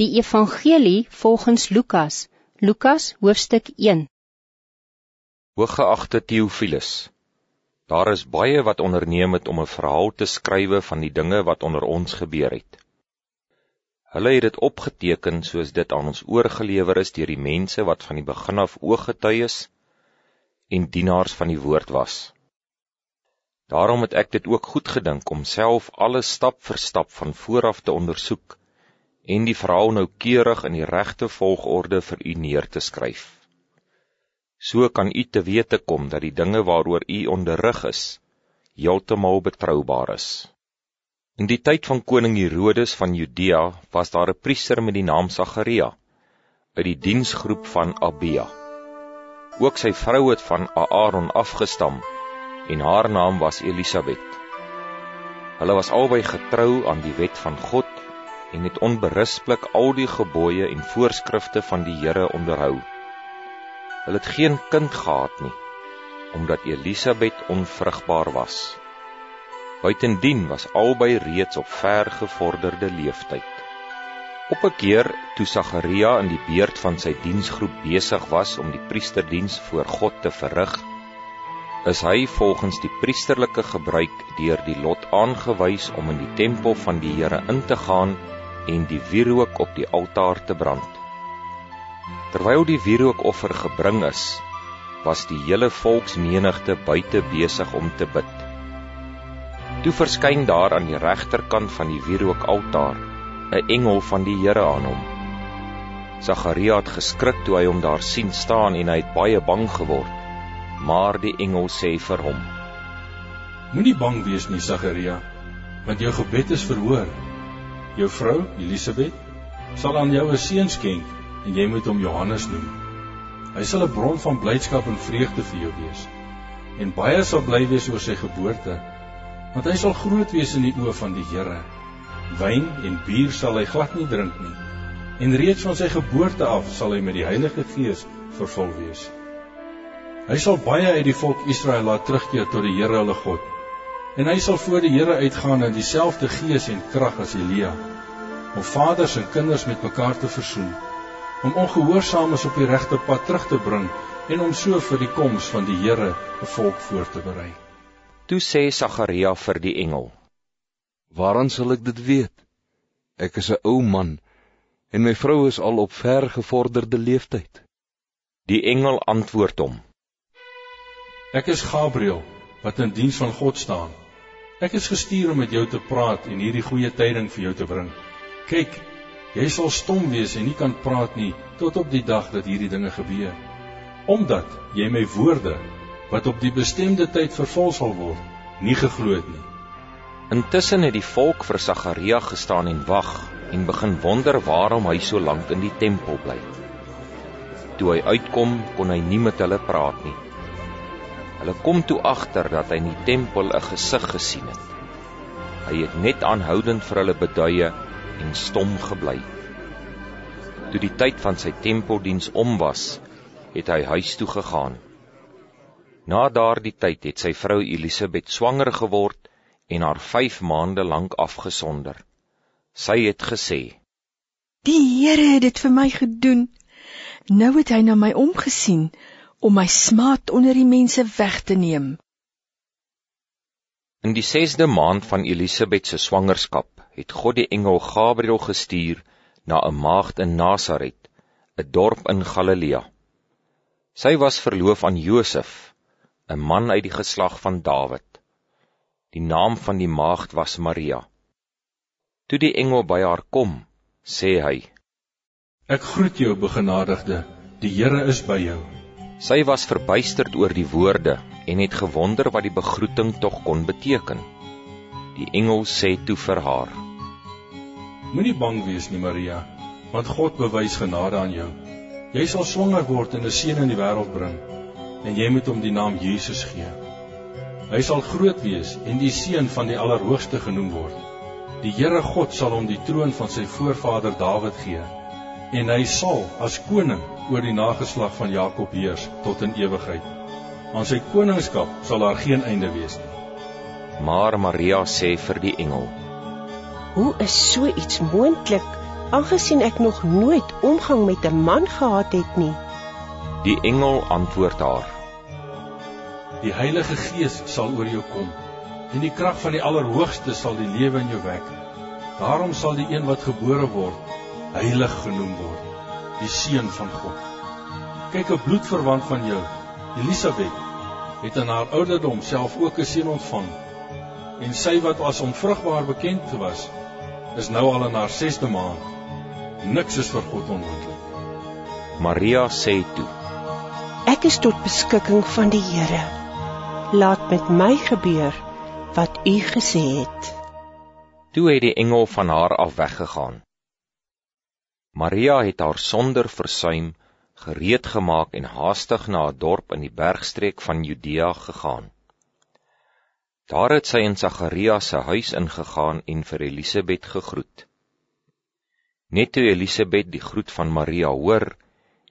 Die Evangelie volgens Lukas, Lukas hoofstuk 1. Hooggeagte Theophilus, daar is baie wat onderneem het om 'n verhaal te skrywe van die dinge wat onder ons gebeur het. Hulle het dit opgeteken soos dit aan ons oorgelewer is deur die mense wat van die begin af ooggetuies en dienaars van die woord was. Daarom het ek dit ook goed gedink om self alles stap vir stap van vooraf te ondersoek en die verhaal noukeurig in die regte volgorde vir u neer te skryf. So kan u te wete kom dat die dinge waaroor u onderrig is, heeltemal betroubaar is. In die tyd van koning Herodes van Judea was daar 'n priester met die naam Sagaria uit die diensgroep van Abia. Ook sy vrou het van Aaron afgestam en haar naam was Elisabet. Hulle was albei getrou aan die wet van God en het onberispelik al die gebooie en voorskrifte van die Here onderhou. Hulle het geen kind gehad nie, omdat Elisabet onvrugbaar was. Buitendien was albei reeds op ver gevorderde leeftyd. Op 'n keer toe Sagaria in die beurt van sy diensgroep besig was om die priesterdiens voor God te verrig, is hy volgens die priesterlike gebruik deur die lot aangewys om in die tempel van die Here in te gaan en die wierook op die altaar te brand. Terwyl die wierookoffer gebring is, was die hele volksmenigte buite besig om te bid. Toe verskyn daar aan die regterkant van die wierookaltaar 'n engel van die Here aan hom. Sagaria het geskrik toe hy hom daar sien staan en hy het baie bang geword. Maar die engel sê vir hom: Moenie bang wees nie, Sagaria, want jou gebed is verhoor. Jou vrou, Elisabet, sal aan jou 'n seun skenk en jy moet hom Johannes noem. Hy sal 'n bron van blydskap en vreugde vir jou wees. En baie sal bly wees oor sy geboorte, want hy sal groot wees in die oë van die Here. Wyn en bier sal hy glad nie drink nie. En reeds van sy geboorte af sal hy met die Heilige Gees vervul wees. Hy sal baie uit die volk Israel laat terugkeer tot die Here hulle God en hy sal voor die Here uitgaan in dieselfde gees en krag as Elia om vaders en kinders met mekaar te versoen om ongehoorsaames op die regte pad terug te bring en om so vir die koms van die Here 'n volk voor te berei. Toe sê Sagaria vir die engel: "Waaraan sal ek dit weet? Ek is 'n ou man en my vrou is al op ver gevorderde leeftyd." Die engel antwoord hom: "Ek is Gabriël wat in diens van God staan." Ek is gestuur om met jou te praat en hierdie goeie tyding vir jou te bring. Kyk, jy sal stom wees en nie kan praat nie tot op die dag dat hierdie dinge gebeur. Omdat jy my woorde wat op die bestemde tyd vervul sal word, nie geglo het nie. Intussen het die volk vir Sagaria gestaan en wag en begin wonder waarom hy so lank in die tempel bly. Toe hy uitkom, kon hy nie met hulle praat nie. Hulle kom toe agter dat hy in die tempel 'n gesig gesien het. Hy het net aanhoudend vir hulle beduie en stom gebly. Toe die tyd van sy tempeldiens om was, het hy huis toe gegaan. Na daardie tyd het sy vrou Elisabet swanger geword en haar 5 maande lank afgesonder. Sy het gesê: "Die Here het dit vir my gedoen. Nou het hy na my omgesien." Om my smaad onder die mense weg te neem. In die 6de maand van Elisabet se swangerskap het God die engel Gabriël gestuur na 'n maagd in Nasaret, 'n dorp in Galilea. Sy was verloof aan Josef, 'n man uit die geslag van Dawid. Die naam van die maagd was Maria. Toe die engel by haar kom, sê hy: Ek groet jou, begenadigde. Die Here is by jou. Sy was verbuisterd oor die woorde en het gewonder wat die begroeting tog kon beteken. Die engel sê toe vir haar: Moenie bang wees nie, Maria, want God bewys genade aan jou. Jy sal swanger word en 'n seun in die wêreld bring, en jy moet hom die naam Jesus gee. Hy sal groot wees en die seun van die Allerhoogste genoem word. Die Here God sal hom die troon van sy voorvader Dawid gee, en hy sal as koning oor die nageslag van Jakob heers tot in ewigheid. Aan sy koningskap sal daar geen einde wees nie. Maar Maria sê vir die engel: Hoe is so iets moontlik aangesien ek nog nooit omgang met 'n man gehad het nie. Die engel antwoord haar: Die Heilige Gees sal oor jou kom en die krag van die Allerhoogste sal die lewe in jou wek. Daarom sal die een wat gebore word heilig genoem word, die seun van God. Kyk 'n bloedverwant van jou, Elisabet, het in haar ouderdom self ook 'n seun ontvang. En sy wat as onvrugbaar bekend was, is nou al in haar 6de maand. Niks is vir God onmoontlik. Maria sê toe: Ek is tot beskikking van die Here. Laat met my gebeur wat u gesê het. Toe het die engel van haar af weggegaan. Maria het haar sonder versuim gereed gemaak en haastig na 'n dorp in die bergstreek van Judea gegaan. Daar het sy in Sagaria se huis ingegaan en vir Elisabet gegroet. Net toe Elisabet die groet van Maria hoor,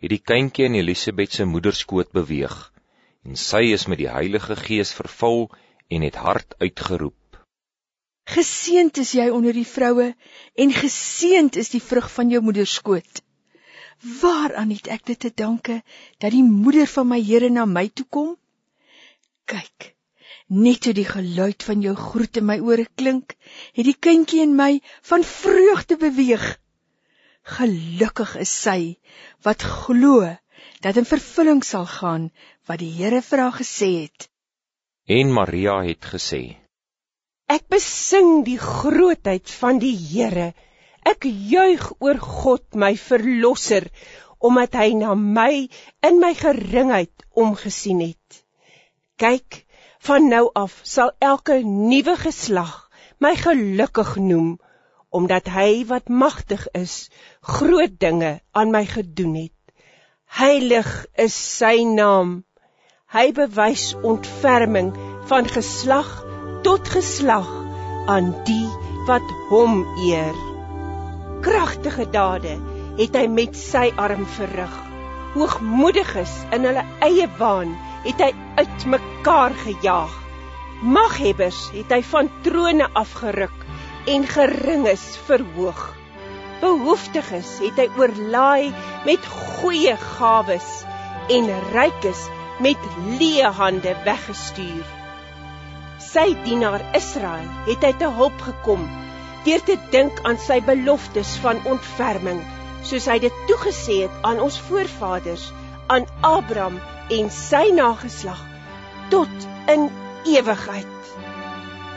het die kindjie in Elisabet se moederskoot beweeg en sy is met die Heilige Gees vervul en het hard uitgeroep: Geseend is jy onder die vroue en geseend is die vrug van jou moederskoot. Waaraan het ek dit te danke dat die moeder van my Here na my toe kom? Kyk, net toe die geluid van jou groet in my ore klink, het die kindjie in my van vreugde beweeg. Gelukkig is sy wat glo dat in vervulling sal gaan wat die Here vir haar gesê het. En Maria het gesê: Ek besing die grootheid van die Here. Ek juig oor God my verlosser omdat hy na my in my geringheid omgesien het. Kyk, van nou af sal elke nuwe geslag my gelukkig noem omdat hy wat magtig is groot dinge aan my gedoen het. Heilig is sy naam. Hy bewys ontferming van geslag tot geslag aan die wat hom eer. Kragtige dade het hy met sy arm verrig. Hoogmoediges in hulle eie waan het hy uitmekaar gejaag. Maghebbers het hy van trone afgeruk en geringes verhoog. Behoeftiges het hy oorlaai met goeie gawes en rykes met leë hande weggestuur sy dienaar Israel het hy te hulp gekom deur te dink aan sy beloftes van ontferming soos hy dit toegesê het aan ons voorvaders aan Abraham en sy nageslag tot in ewigheid.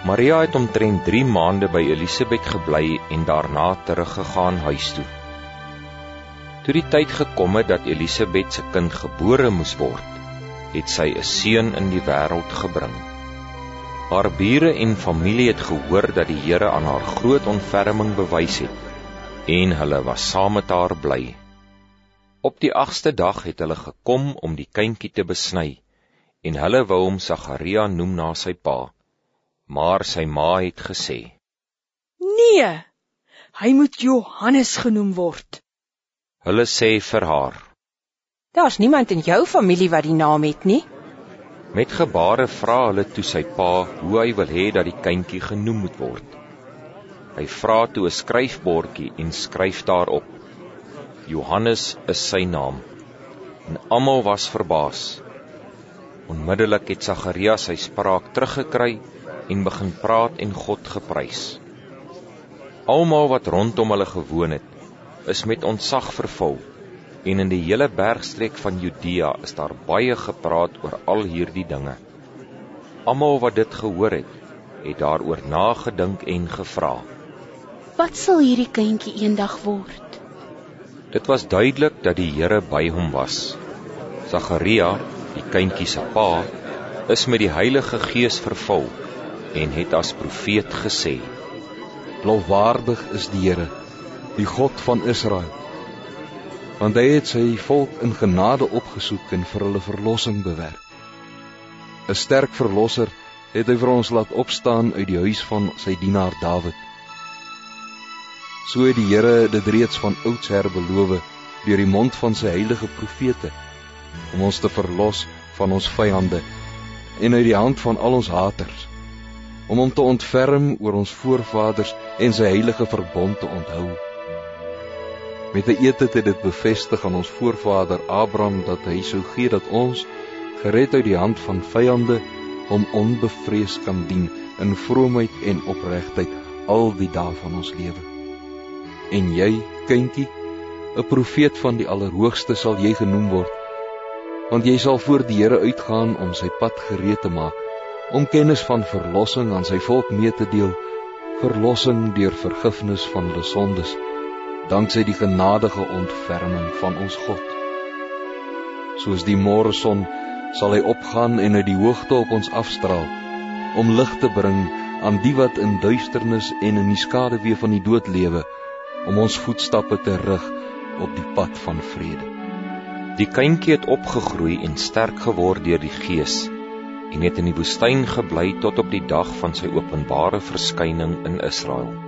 Maria het omtrent 3 maande by Elisabet gebly en daarna teruggegaan huis toe. Toe die tyd gekom het dat Elisabet se kind gebore moes word het sy 'n seun in die wêreld gebring Haar bure en familie het gehoor dat die Here aan haar groot ontferming bewys het en hulle was saam met haar bly. Op die 8ste dag het hulle gekom om die kindjie te besny en hulle wou hom Sagaria noem na sy pa. Maar sy ma het gesê: "Nee, hy moet Johannes genoem word." Hulle sê vir haar: "Daar's niemand in jou familie wat die naam het nie." Met gebare vra hulle toe sy pa hoe hy wil hê dat die kindjie genoem moet word. Hy vra toe 'n skryfbordjie en skryf daarop: Johannes is sy naam. En almal was verbaas. Onmiddellik het Sagarias sy spraak teruggekry en begin praat en God geprys. Almal wat rondom hulle gewoon het, is met ontzag vervul en in die hele bergstreek van Judea is daar baie gepraat oor al hierdie dinge. Almal wat dit gehoor het, het daaroor nagedink en gevra: Wat sal hierdie kindjie eendag word? Dit was duidelik dat die Here by hom was. Sagaria, die kindjie se pa, is met die Heilige Gees vervul en het as profeet gesê: Lofwaardig is die Here, die God van Israel want hy het sy volk in genade opgesoek en vir hulle verlossing bewerk. 'n Sterk verlosser het hy vir ons laat opstaan uit die huis van sy dienaar Dawid. So het die Here dit reeds van oudsher beloof deur die mond van sy heilige profete om ons te verlos van ons vyande en uit die hand van al ons haters om hom te ontferm oor ons voorvaders en sy heilige verbond te onthou Met 'n eed het hy dit bevestig aan ons voorvader Abraham dat hy sou gee dat ons gered uit die hand van vyande hom onbevrees kan dien in vroomheid en opregtheid al die dae van ons lewe. En jy, kindjie, 'n profeet van die Allerhoogste sal jy genoem word, want jy sal voor die Here uitgaan om sy pad gereed te maak, om kennis van verlossing aan sy volk mee te deel, verlossing deur vergifnis van hulle sondes danksy die genadige ontferming van ons God. Soos die môre son sal hy opgaan en uit die hoogte op ons afstraal om lig te bring aan die wat in duisternis en in die skaduwee van die dood lewe om ons voetstappe te rig op die pad van vrede. Die kindjie het opgegroei en sterk geword deur die Gees en het in die woestyn gebly tot op die dag van sy openbare verskyning in Israel.